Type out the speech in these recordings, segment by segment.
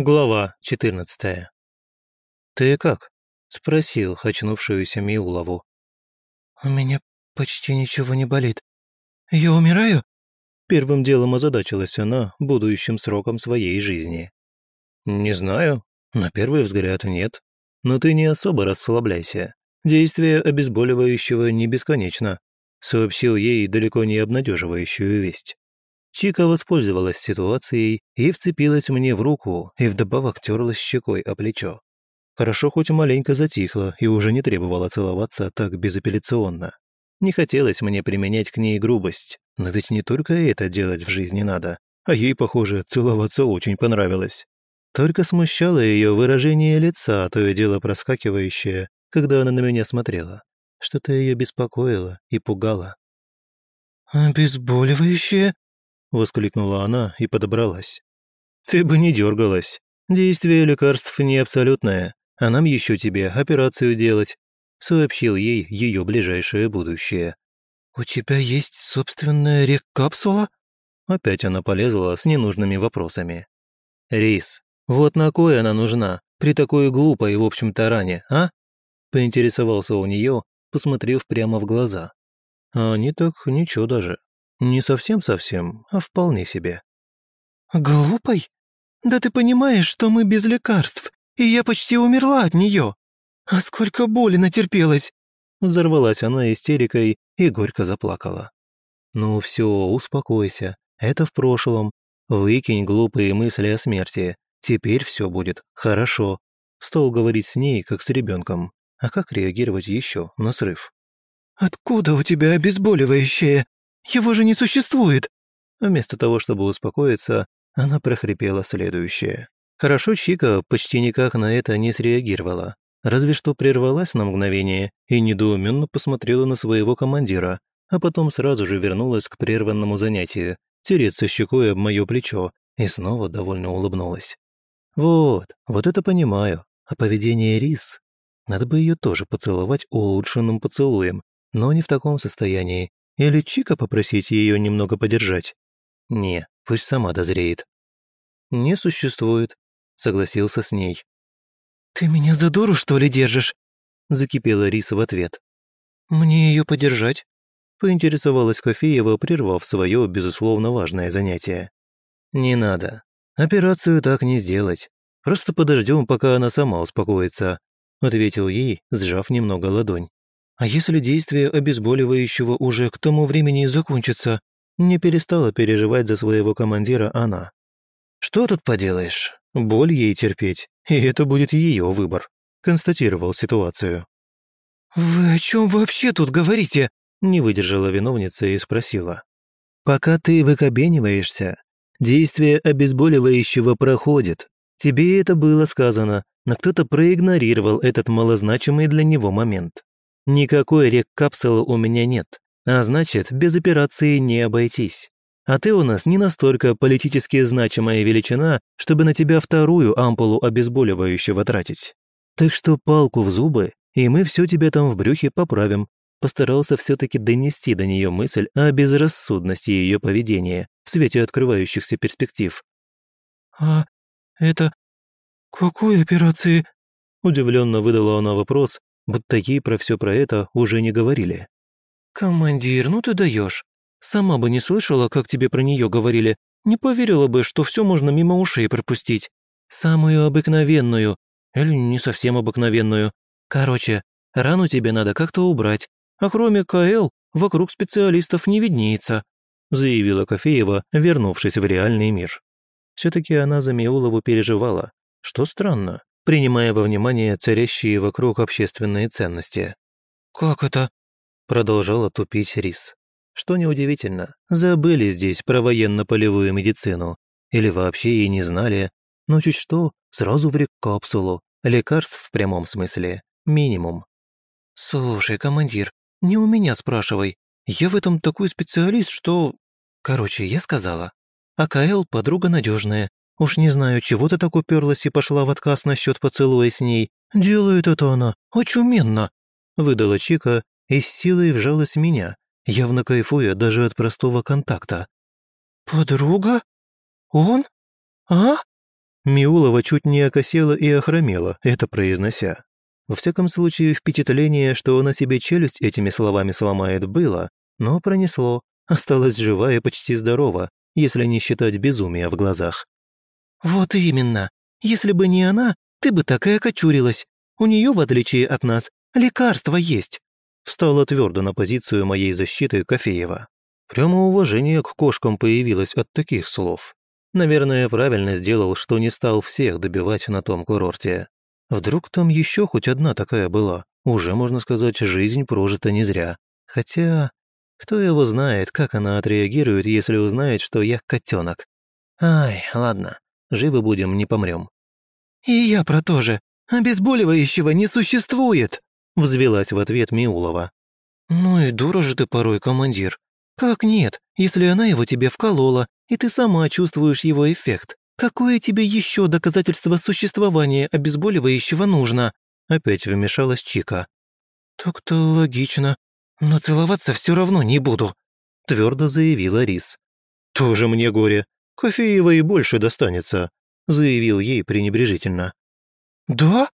Глава 14. «Ты как?» – спросил очнувшуюся Миулову. «У меня почти ничего не болит. Я умираю?» Первым делом озадачилась она будущим сроком своей жизни. «Не знаю. На первый взгляд нет. Но ты не особо расслабляйся. Действие обезболивающего не бесконечно», – сообщил ей далеко не обнадеживающую весть. Чика воспользовалась ситуацией и вцепилась мне в руку и вдобавок терлась щекой о плечо. Хорошо хоть маленько затихла и уже не требовала целоваться так безапелляционно. Не хотелось мне применять к ней грубость, но ведь не только это делать в жизни надо, а ей, похоже, целоваться очень понравилось. Только смущало ее выражение лица, то и дело проскакивающее, когда она на меня смотрела. Что-то ее беспокоило и пугало. «Обезболивающее?» — воскликнула она и подобралась. «Ты бы не дергалась. Действие лекарств не абсолютное, а нам еще тебе операцию делать», — сообщил ей ее ближайшее будущее. «У тебя есть собственная рек-капсула?» Опять она полезла с ненужными вопросами. «Рис, вот на кой она нужна при такой глупой, в общем-то, ране, а?» Поинтересовался у нее, посмотрев прямо в глаза. А они так ничего даже. Не совсем-совсем, а вполне себе. «Глупой? Да ты понимаешь, что мы без лекарств, и я почти умерла от нее. А сколько боли натерпелась!» Взорвалась она истерикой и горько заплакала. «Ну все, успокойся. Это в прошлом. Выкинь глупые мысли о смерти. Теперь все будет хорошо». Стал говорить с ней, как с ребенком. А как реагировать еще на срыв? «Откуда у тебя обезболивающее?» Его же не существует!» Вместо того, чтобы успокоиться, она прохрипела следующее. Хорошо Чика почти никак на это не среагировала, разве что прервалась на мгновение и недоуменно посмотрела на своего командира, а потом сразу же вернулась к прерванному занятию, тереться щекой об мое плечо, и снова довольно улыбнулась. «Вот, вот это понимаю. А поведение Рис? Надо бы ее тоже поцеловать улучшенным поцелуем, но не в таком состоянии, или Чика попросить ее немного подержать? Не, пусть сама дозреет. Не существует, согласился с ней. «Ты меня за дуру, что ли, держишь?» Закипела Риса в ответ. «Мне ее подержать?» Поинтересовалась Кофеева, прервав свое, безусловно, важное занятие. «Не надо. Операцию так не сделать. Просто подождем, пока она сама успокоится», ответил ей, сжав немного ладонь. А если действие обезболивающего уже к тому времени закончится? Не перестала переживать за своего командира она. Что тут поделаешь? Боль ей терпеть, и это будет ее выбор. Констатировал ситуацию. «Вы о чем вообще тут говорите?» Не выдержала виновница и спросила. «Пока ты выкобениваешься, действие обезболивающего проходит. Тебе это было сказано, но кто-то проигнорировал этот малозначимый для него момент. Никакой рек-капсулы у меня нет, а значит, без операции не обойтись. А ты у нас не настолько политически значимая величина, чтобы на тебя вторую ампулу обезболивающего тратить. Так что палку в зубы, и мы все тебе там в брюхе поправим. Постарался все-таки донести до нее мысль о безрассудности ее поведения в свете открывающихся перспектив. «А это какой операции?» Удивленно выдала она вопрос, будто ей про все про это уже не говорили. «Командир, ну ты даешь. Сама бы не слышала, как тебе про нее говорили. Не поверила бы, что все можно мимо ушей пропустить. Самую обыкновенную. Или не совсем обыкновенную. Короче, рану тебе надо как-то убрать. А кроме КЛ, вокруг специалистов не виднеется», заявила Кофеева, вернувшись в реальный мир. Все-таки она за Миулову переживала, что странно принимая во внимание царящие вокруг общественные ценности. «Как это?» – продолжала тупить Рис. Что неудивительно, забыли здесь про военно-полевую медицину. Или вообще и не знали. Но чуть что, сразу в рек-капсулу. Лекарств в прямом смысле. Минимум. «Слушай, командир, не у меня спрашивай. Я в этом такой специалист, что...» Короче, я сказала. АКЛ – подруга надежная, Уж не знаю, чего ты так уперлась и пошла в отказ насчет поцелуя с ней. Делает это она очуменно!» Выдала Чика и с силой вжалась меня, явно кайфуя даже от простого контакта. «Подруга? Он? А?» Миулова чуть не окосела и охромела, это произнося. Во всяком случае, впечатление, что она себе челюсть этими словами сломает, было, но пронесло, осталась жива и почти здорова, если не считать безумия в глазах. «Вот именно. Если бы не она, ты бы так и окочурилась. У нее, в отличие от нас, лекарство есть», встала твердо на позицию моей защиты Кофеева. Прямо уважение к кошкам появилось от таких слов. Наверное, правильно сделал, что не стал всех добивать на том курорте. Вдруг там еще хоть одна такая была. Уже, можно сказать, жизнь прожита не зря. Хотя, кто его знает, как она отреагирует, если узнает, что я котенок. Ай, ладно, живы будем, не помрем. «И я про то же. Обезболивающего не существует!» взвелась в ответ Миулова. «Ну и дура же ты порой, командир. Как нет, если она его тебе вколола, и ты сама чувствуешь его эффект? Какое тебе еще доказательство существования обезболивающего нужно?» Опять вмешалась Чика. «Так-то логично, но целоваться все равно не буду», твердо заявила Рис. «Тоже мне горе. Кофеева и больше достанется», заявил ей пренебрежительно. «Да?»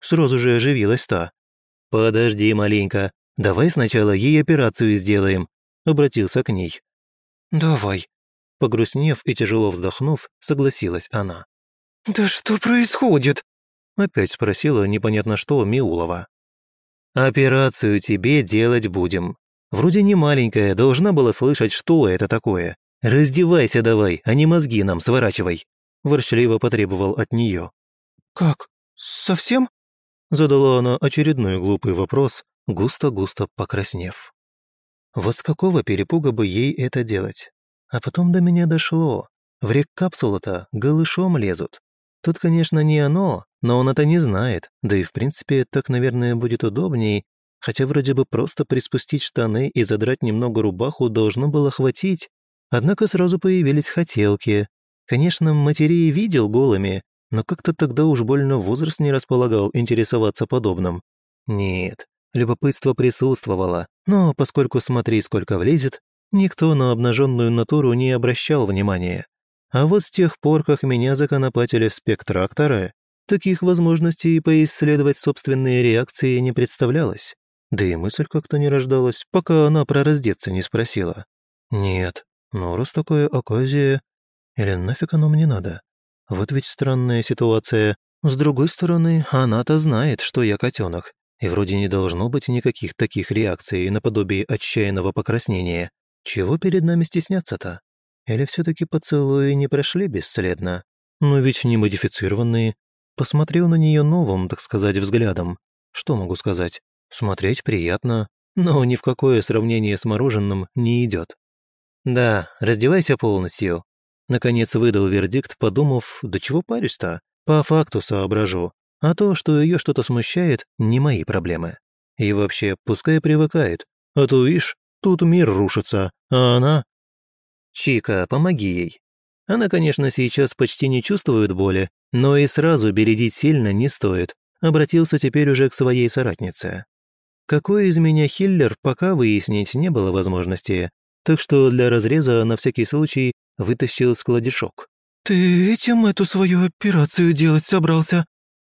Сразу же оживилась та. «Подожди маленько, давай сначала ей операцию сделаем», обратился к ней. «Давай», погрустнев и тяжело вздохнув, согласилась она. «Да что происходит?» опять спросила непонятно что Миулова. «Операцию тебе делать будем. Вроде не маленькая, должна была слышать, что это такое. Раздевайся давай, а не мозги нам сворачивай», ворчливо потребовал от нее. «Как? Совсем?» Задала она очередной глупый вопрос, густо-густо покраснев. Вот с какого перепуга бы ей это делать? А потом до меня дошло. В рек капсула-то голышом лезут. Тут, конечно, не оно, но он это не знает, да и в принципе так, наверное, будет удобней, хотя вроде бы просто приспустить штаны и задрать немного рубаху должно было хватить. Однако сразу появились хотелки. Конечно, матерей видел голыми, но как-то тогда уж больно возраст не располагал интересоваться подобным. Нет, любопытство присутствовало, но поскольку смотри, сколько влезет, никто на обнаженную натуру не обращал внимания. А вот с тех пор, как меня законопатили в спектрактора, таких возможностей поисследовать собственные реакции не представлялось. Да и мысль как-то не рождалась, пока она про раздеться не спросила. Нет, но раз такая оказия... Или нафиг оно мне надо? Вот ведь странная ситуация. С другой стороны, она-то знает, что я котенок, и вроде не должно быть никаких таких реакций наподобие отчаянного покраснения. Чего перед нами стесняться-то? Или все-таки поцелуи не прошли бесследно? Но ведь не модифицированные. Посмотрел на нее новым, так сказать, взглядом. Что могу сказать? Смотреть приятно, но ни в какое сравнение с мороженым не идет. Да, раздевайся полностью, Наконец выдал вердикт, подумав, да чего парюсь-то? По факту соображу. А то, что ее что-то смущает, не мои проблемы. И вообще, пускай привыкает. А то, видишь, тут мир рушится, а она... Чика, помоги ей. Она, конечно, сейчас почти не чувствует боли, но и сразу бередить сильно не стоит. Обратился теперь уже к своей соратнице. Какой из меня хиллер, пока выяснить не было возможности, так что для разреза на всякий случай вытащил складишок. «Ты этим эту свою операцию делать собрался?»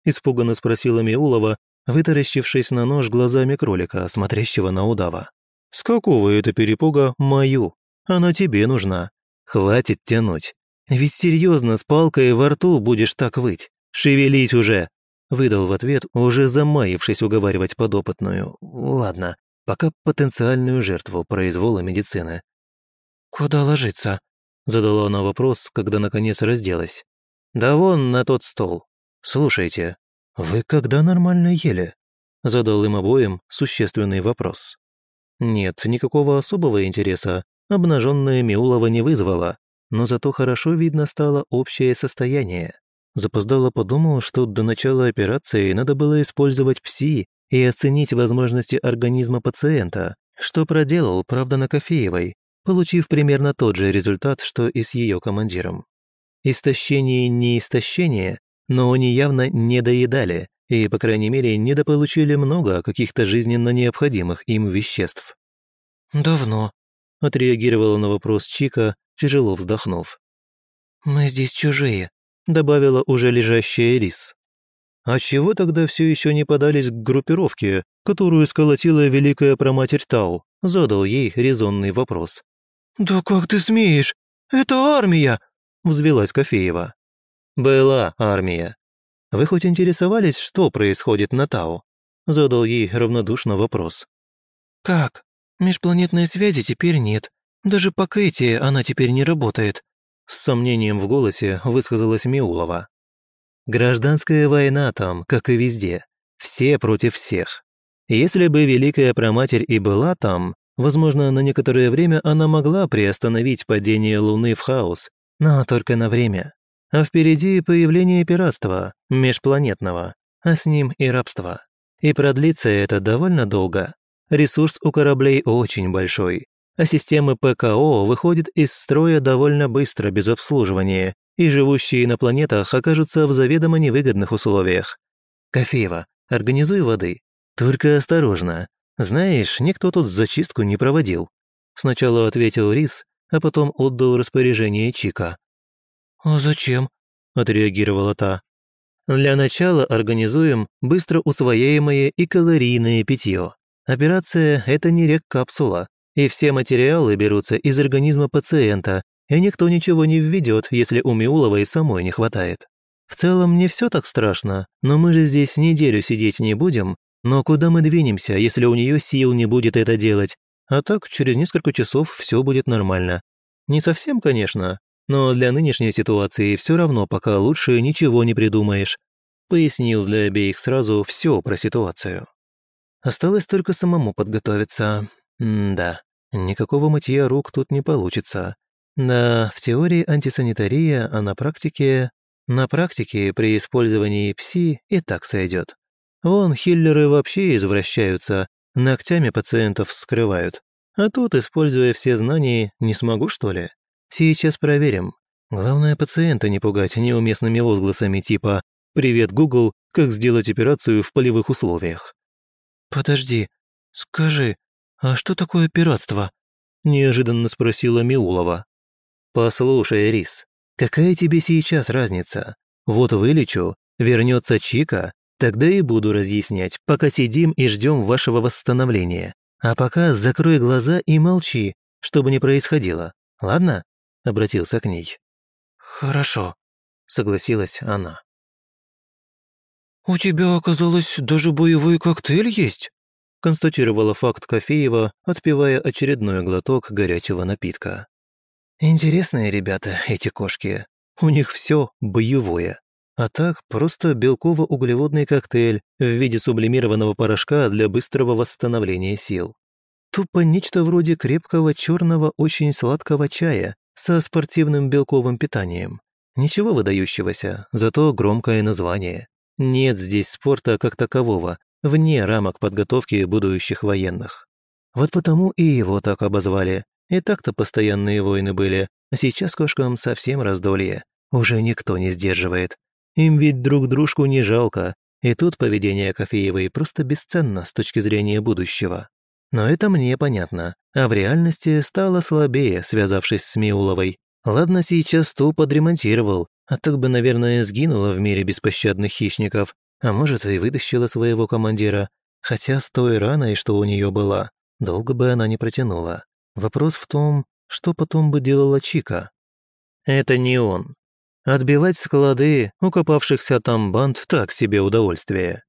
испуганно спросила Миулова, вытаращившись на нож глазами кролика, смотрящего на удава. «С какого это перепуга мою? Она тебе нужна. Хватит тянуть. Ведь серьезно с палкой во рту будешь так выть. Шевелись уже!» Выдал в ответ, уже замаившись уговаривать подопытную. «Ладно, пока потенциальную жертву произвола медицины». «Куда ложиться?» Задала она вопрос, когда наконец разделась. «Да вон на тот стол. Слушайте, вы когда нормально ели?» Задал им обоим существенный вопрос. Нет, никакого особого интереса обнаженная Миулова не вызвала, но зато хорошо видно стало общее состояние. Запоздало подумал, что до начала операции надо было использовать ПСИ и оценить возможности организма пациента, что проделал, правда, на Кофеевой, получив примерно тот же результат, что и с ее командиром. Истощение не истощение, но они явно не доедали и, по крайней мере, недополучили много каких-то жизненно необходимых им веществ. «Давно», — отреагировала на вопрос Чика, тяжело вздохнув. «Мы здесь чужие. добавила уже лежащая рис. А чего тогда все еще не подались к группировке, которую сколотила Великая Проматерь Тау? Задал ей резонный вопрос. «Да как ты смеешь? Это армия!» Взвелась Кофеева. «Была армия. Вы хоть интересовались, что происходит на Тау?» Задал ей равнодушно вопрос. «Как? Межпланетной связи теперь нет. Даже по Кэти она теперь не работает», с сомнением в голосе высказалась Миулова. «Гражданская война там, как и везде. Все против всех. Если бы Великая Проматерь и была там, возможно, на некоторое время она могла приостановить падение Луны в хаос, но только на время. А впереди появление пиратства, межпланетного, а с ним и рабства. И продлится это довольно долго. Ресурс у кораблей очень большой, а системы ПКО выходят из строя довольно быстро без обслуживания, и живущие на планетах окажутся в заведомо невыгодных условиях. Кофеева, организуй воды. Только осторожно. Знаешь, никто тут зачистку не проводил. Сначала ответил Рис, а потом отдал распоряжение Чика. «А зачем?» – отреагировала та. «Для начала организуем быстро усвояемое и калорийное питье. Операция – это не рек-капсула, и все материалы берутся из организма пациента, и никто ничего не введет, если у Миуловой самой не хватает. В целом не все так страшно, но мы же здесь неделю сидеть не будем, но куда мы двинемся, если у нее сил не будет это делать? А так, через несколько часов все будет нормально. Не совсем, конечно, но для нынешней ситуации все равно пока лучше ничего не придумаешь. Пояснил для обеих сразу все про ситуацию. Осталось только самому подготовиться. М да, никакого мытья рук тут не получится. Да, в теории антисанитария, а на практике... На практике при использовании ПСИ и так сойдет. Вон хиллеры вообще извращаются, ногтями пациентов скрывают. А тут, используя все знания, не смогу, что ли? Сейчас проверим. Главное, пациента не пугать неуместными возгласами типа «Привет, Google, как сделать операцию в полевых условиях?» «Подожди, скажи, а что такое пиратство?» неожиданно спросила Миулова. «Послушай, Рис, какая тебе сейчас разница? Вот вылечу, вернется Чика, тогда и буду разъяснять, пока сидим и ждем вашего восстановления. А пока закрой глаза и молчи, чтобы не происходило. Ладно?» Обратился к ней. «Хорошо», согласилась она. «У тебя, оказалось, даже боевой коктейль есть?» констатировала факт Кофеева, отпивая очередной глоток горячего напитка. «Интересные ребята, эти кошки. У них все боевое. А так, просто белково-углеводный коктейль в виде сублимированного порошка для быстрого восстановления сил. Тупо нечто вроде крепкого черного очень сладкого чая со спортивным белковым питанием. Ничего выдающегося, зато громкое название. Нет здесь спорта как такового, вне рамок подготовки будущих военных. Вот потому и его так обозвали. И так-то постоянные войны были, а сейчас кошкам совсем раздолье. Уже никто не сдерживает. Им ведь друг дружку не жалко, и тут поведение Кофеевой просто бесценно с точки зрения будущего. Но это мне понятно, а в реальности стало слабее, связавшись с Миуловой. Ладно, сейчас ту подремонтировал, а так бы, наверное, сгинула в мире беспощадных хищников, а может, и вытащила своего командира. Хотя с той раной, что у нее была, долго бы она не протянула. Вопрос в том, что потом бы делала Чика. Это не он. Отбивать склады укопавшихся там банд так себе удовольствие.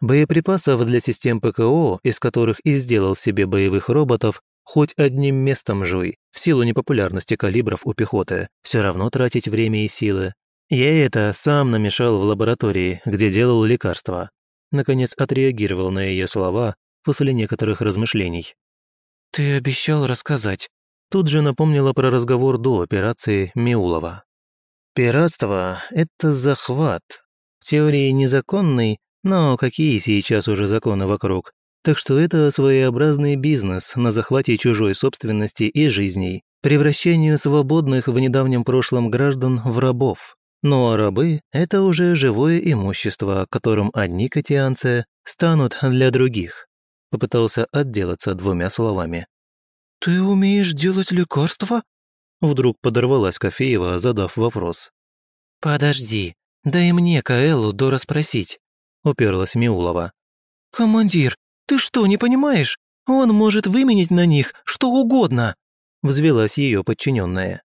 Боеприпасов для систем ПКО, из которых и сделал себе боевых роботов, хоть одним местом жуй, в силу непопулярности калибров у пехоты, все равно тратить время и силы. Я это сам намешал в лаборатории, где делал лекарства. Наконец отреагировал на ее слова после некоторых размышлений. «Ты обещал рассказать». Тут же напомнила про разговор до операции Миулова. «Пиратство — это захват. В теории незаконный, но какие сейчас уже законы вокруг? Так что это своеобразный бизнес на захвате чужой собственности и жизней, превращению свободных в недавнем прошлом граждан в рабов. Ну а рабы – это уже живое имущество, которым одни катианцы станут для других. Попытался отделаться двумя словами. «Ты умеешь делать лекарства?» Вдруг подорвалась Кофеева, задав вопрос. «Подожди, дай мне Каэлу дорасспросить», — уперлась Миулова. «Командир, ты что, не понимаешь? Он может выменить на них что угодно», — взвелась ее подчиненная.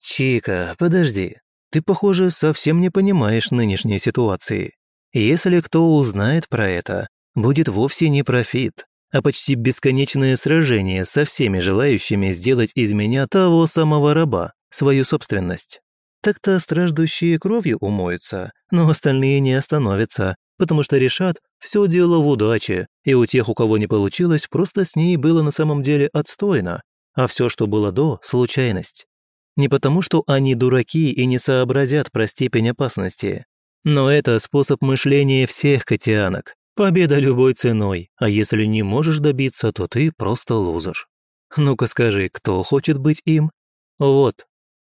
«Чика, подожди, ты, похоже, совсем не понимаешь нынешней ситуации. Если кто узнает про это, будет вовсе не профит, а почти бесконечное сражение со всеми желающими сделать из меня того самого раба, свою собственность. Так-то страждущие кровью умоются, но остальные не остановятся, потому что решат, все дело в удаче, и у тех, у кого не получилось, просто с ней было на самом деле отстойно, а все, что было до – случайность. Не потому, что они дураки и не сообразят про степень опасности, но это способ мышления всех котианок. Победа любой ценой, а если не можешь добиться, то ты просто лузер. Ну-ка скажи, кто хочет быть им? Вот,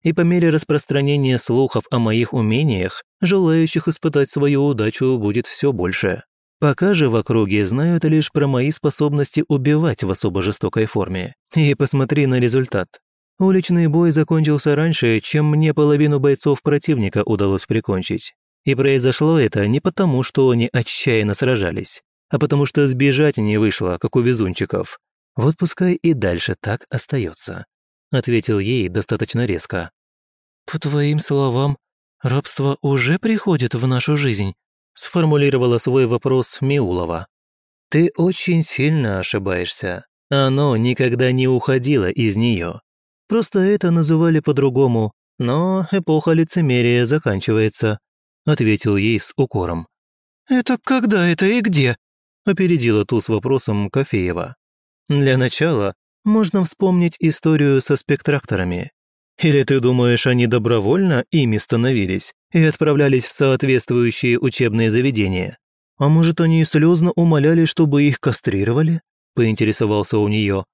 и по мере распространения слухов о моих умениях, желающих испытать свою удачу будет все больше. Пока же в округе знают лишь про мои способности убивать в особо жестокой форме. И посмотри на результат. Уличный бой закончился раньше, чем мне половину бойцов противника удалось прикончить. И произошло это не потому, что они отчаянно сражались, а потому что сбежать не вышло, как у везунчиков. Вот пускай и дальше так остается. Ответил ей достаточно резко. «По твоим словам, рабство уже приходит в нашу жизнь?» сформулировала свой вопрос Миулова. «Ты очень сильно ошибаешься. Оно никогда не уходило из нее. Просто это называли по-другому, но эпоха лицемерия заканчивается», ответил ей с укором. «Это когда это и где?» опередила ту с вопросом Кофеева. «Для начала можно вспомнить историю со спектракторами. Или ты думаешь, они добровольно ими становились и отправлялись в соответствующие учебные заведения? А может, они слезно умоляли, чтобы их кастрировали?» – поинтересовался у нее.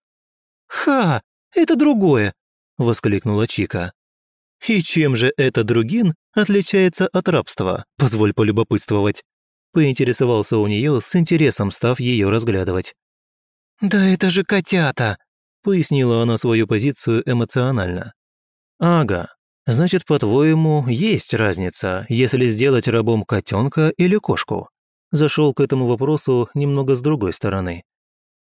«Ха! Это другое!» – воскликнула Чика. «И чем же это другин отличается от рабства? Позволь полюбопытствовать», – поинтересовался у нее с интересом, став ее разглядывать. «Да это же котята!» – пояснила она свою позицию эмоционально. «Ага, значит, по-твоему, есть разница, если сделать рабом котенка или кошку?» Зашел к этому вопросу немного с другой стороны.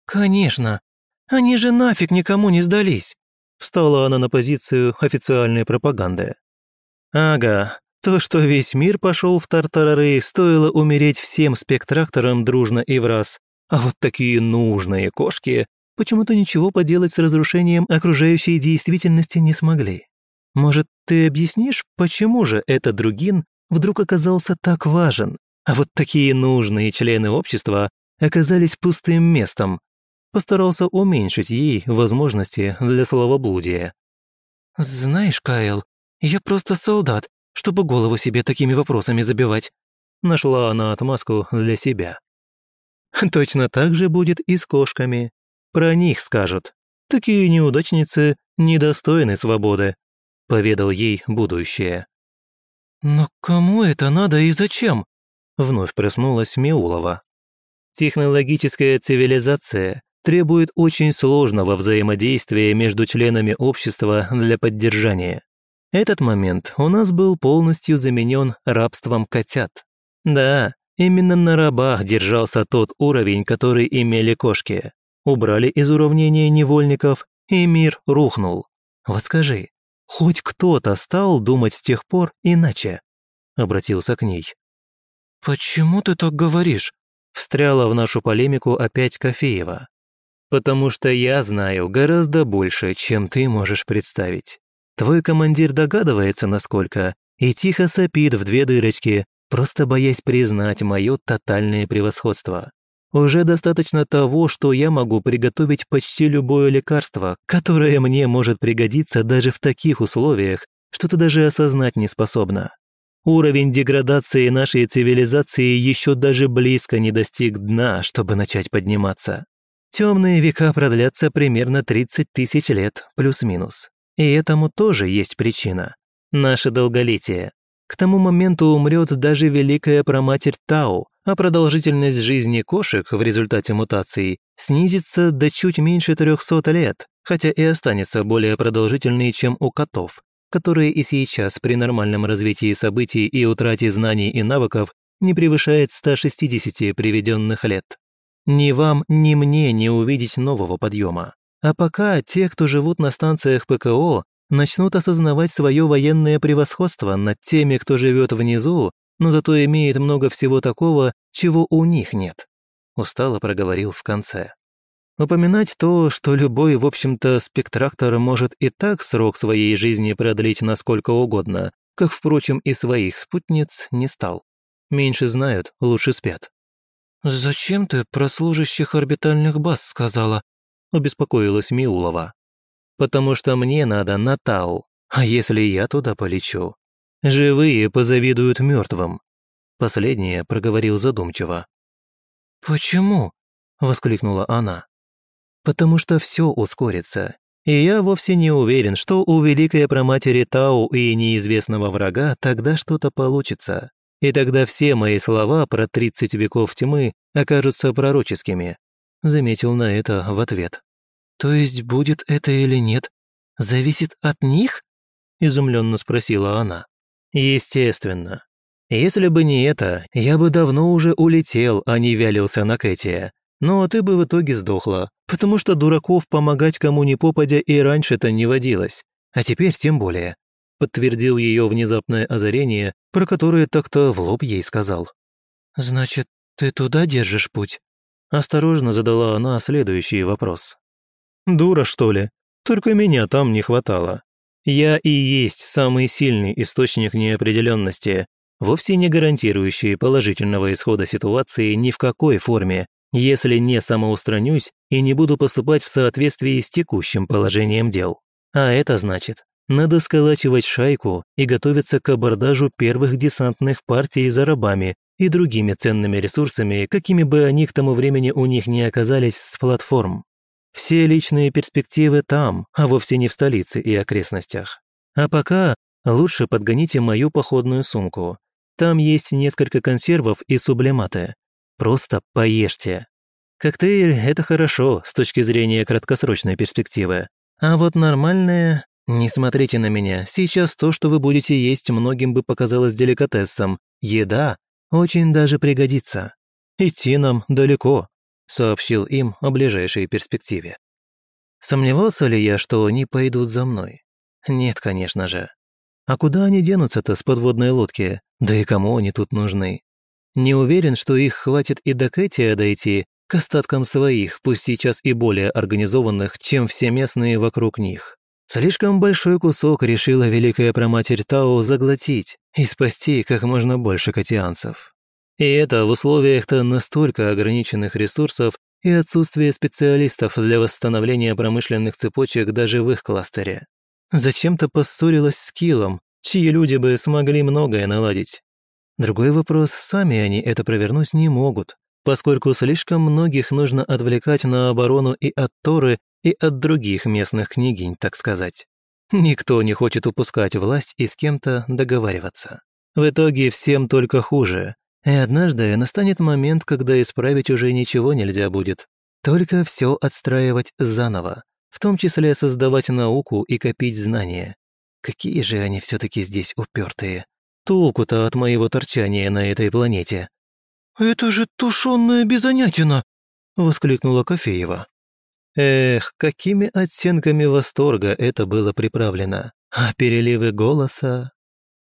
«Конечно! Они же нафиг никому не сдались!» Встала она на позицию официальной пропаганды. «Ага, то, что весь мир пошел в тартарары, стоило умереть всем спектракторам дружно и в раз. А вот такие нужные кошки почему-то ничего поделать с разрушением окружающей действительности не смогли. Может, ты объяснишь, почему же этот другин вдруг оказался так важен, а вот такие нужные члены общества оказались пустым местом? Постарался уменьшить ей возможности для словоблудия. «Знаешь, Кайл, я просто солдат, чтобы голову себе такими вопросами забивать». Нашла она отмазку для себя. Точно так же будет и с кошками. Про них скажут. Такие неудачницы недостойны свободы поведал ей будущее. «Но кому это надо и зачем?» Вновь проснулась Миулова. Технологическая цивилизация требует очень сложного взаимодействия между членами общества для поддержания. Этот момент у нас был полностью заменен рабством котят. Да, именно на рабах держался тот уровень, который имели кошки. Убрали из уравнения невольников, и мир рухнул. Вот скажи, Хоть кто-то стал думать с тех пор иначе. Обратился к ней. «Почему ты так говоришь?» Встряла в нашу полемику опять Кофеева. «Потому что я знаю гораздо больше, чем ты можешь представить. Твой командир догадывается, насколько, и тихо сопит в две дырочки, просто боясь признать мое тотальное превосходство. Уже достаточно того, что я могу приготовить почти любое лекарство, которое мне может пригодиться даже в таких условиях, что ты даже осознать не способна. Уровень деградации нашей цивилизации еще даже близко не достиг дна, чтобы начать подниматься. Темные века продлятся примерно 30 тысяч лет, плюс-минус. И этому тоже есть причина. Наше долголетие. К тому моменту умрет даже великая проматерь Тау, а продолжительность жизни кошек в результате мутаций снизится до чуть меньше 300 лет, хотя и останется более продолжительной, чем у котов. которое и сейчас при нормальном развитии событий и утрате знаний и навыков не превышает 160 приведенных лет. Ни вам, ни мне не увидеть нового подъема. А пока те, кто живут на станциях ПКО, начнут осознавать свое военное превосходство над теми, кто живет внизу, но зато имеет много всего такого, чего у них нет. Устало проговорил в конце. Упоминать то, что любой, в общем-то, спектрактор может и так срок своей жизни продлить насколько угодно, как, впрочем, и своих спутниц не стал. Меньше знают, лучше спят. «Зачем ты про служащих орбитальных баз сказала?» – обеспокоилась Миулова. «Потому что мне надо на Тау, а если я туда полечу? Живые позавидуют мертвым». Последнее проговорил задумчиво. «Почему?» – воскликнула она потому что все ускорится. И я вовсе не уверен, что у великой проматери Тау и неизвестного врага тогда что-то получится. И тогда все мои слова про 30 веков тьмы окажутся пророческими. Заметил на это в ответ. То есть будет это или нет, зависит от них? Изумленно спросила она. Естественно. Если бы не это, я бы давно уже улетел, а не вялился на Кэти. Но ты бы в итоге сдохла, потому что дураков помогать кому ни попадя и раньше-то не водилось. А теперь тем более. Подтвердил ее внезапное озарение, про которое так-то в лоб ей сказал. «Значит, ты туда держишь путь?» Осторожно задала она следующий вопрос. «Дура, что ли? Только меня там не хватало. Я и есть самый сильный источник неопределенности, вовсе не гарантирующий положительного исхода ситуации ни в какой форме, если не самоустранюсь и не буду поступать в соответствии с текущим положением дел. А это значит, надо сколачивать шайку и готовиться к абордажу первых десантных партий за рабами и другими ценными ресурсами, какими бы они к тому времени у них не оказались с платформ. Все личные перспективы там, а вовсе не в столице и окрестностях. А пока лучше подгоните мою походную сумку. Там есть несколько консервов и сублиматы. Просто поешьте. Коктейль – это хорошо с точки зрения краткосрочной перспективы. А вот нормальное – не смотрите на меня, сейчас то, что вы будете есть, многим бы показалось деликатесом. Еда очень даже пригодится. Идти нам далеко, сообщил им о ближайшей перспективе. Сомневался ли я, что они пойдут за мной? Нет, конечно же. А куда они денутся-то с подводной лодки? Да и кому они тут нужны? Не уверен, что их хватит и до Кэтия дойти, к остаткам своих, пусть сейчас и более организованных, чем все местные вокруг них. Слишком большой кусок решила Великая Проматерь Тау заглотить и спасти как можно больше катианцев. И это в условиях-то настолько ограниченных ресурсов и отсутствия специалистов для восстановления промышленных цепочек даже в их кластере. Зачем-то поссорилась с Килом, чьи люди бы смогли многое наладить. Другой вопрос, сами они это провернуть не могут, поскольку слишком многих нужно отвлекать на оборону и от Торы, и от других местных княгинь, так сказать. Никто не хочет упускать власть и с кем-то договариваться. В итоге всем только хуже. И однажды настанет момент, когда исправить уже ничего нельзя будет. Только все отстраивать заново, в том числе создавать науку и копить знания. Какие же они все-таки здесь упертые. Толку-то от моего торчания на этой планете?» «Это же тушенная безонятина!» — воскликнула Кофеева. Эх, какими оттенками восторга это было приправлено. А переливы голоса...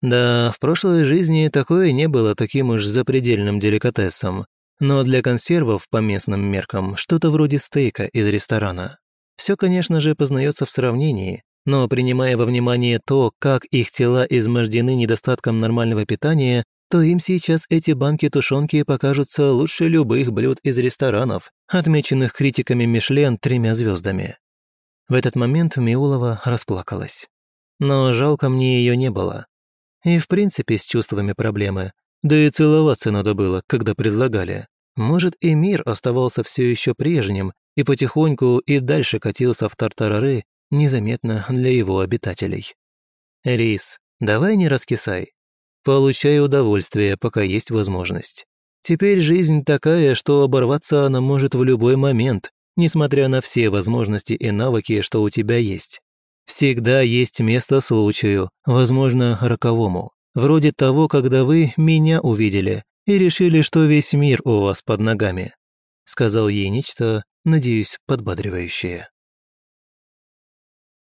Да, в прошлой жизни такое не было таким уж запредельным деликатесом, но для консервов по местным меркам что-то вроде стейка из ресторана. Все, конечно же, познается в сравнении, но принимая во внимание то, как их тела измождены недостатком нормального питания, то им сейчас эти банки тушенки покажутся лучше любых блюд из ресторанов, отмеченных критиками Мишлен тремя звездами. В этот момент Миулова расплакалась. Но жалко мне ее не было. И в принципе с чувствами проблемы. Да и целоваться надо было, когда предлагали. Может, и мир оставался все еще прежним, и потихоньку и дальше катился в тартарары, незаметно для его обитателей. «Рис, давай не раскисай. Получай удовольствие, пока есть возможность. Теперь жизнь такая, что оборваться она может в любой момент, несмотря на все возможности и навыки, что у тебя есть. Всегда есть место случаю, возможно, роковому. Вроде того, когда вы меня увидели и решили, что весь мир у вас под ногами», сказал ей нечто, надеюсь, подбадривающее.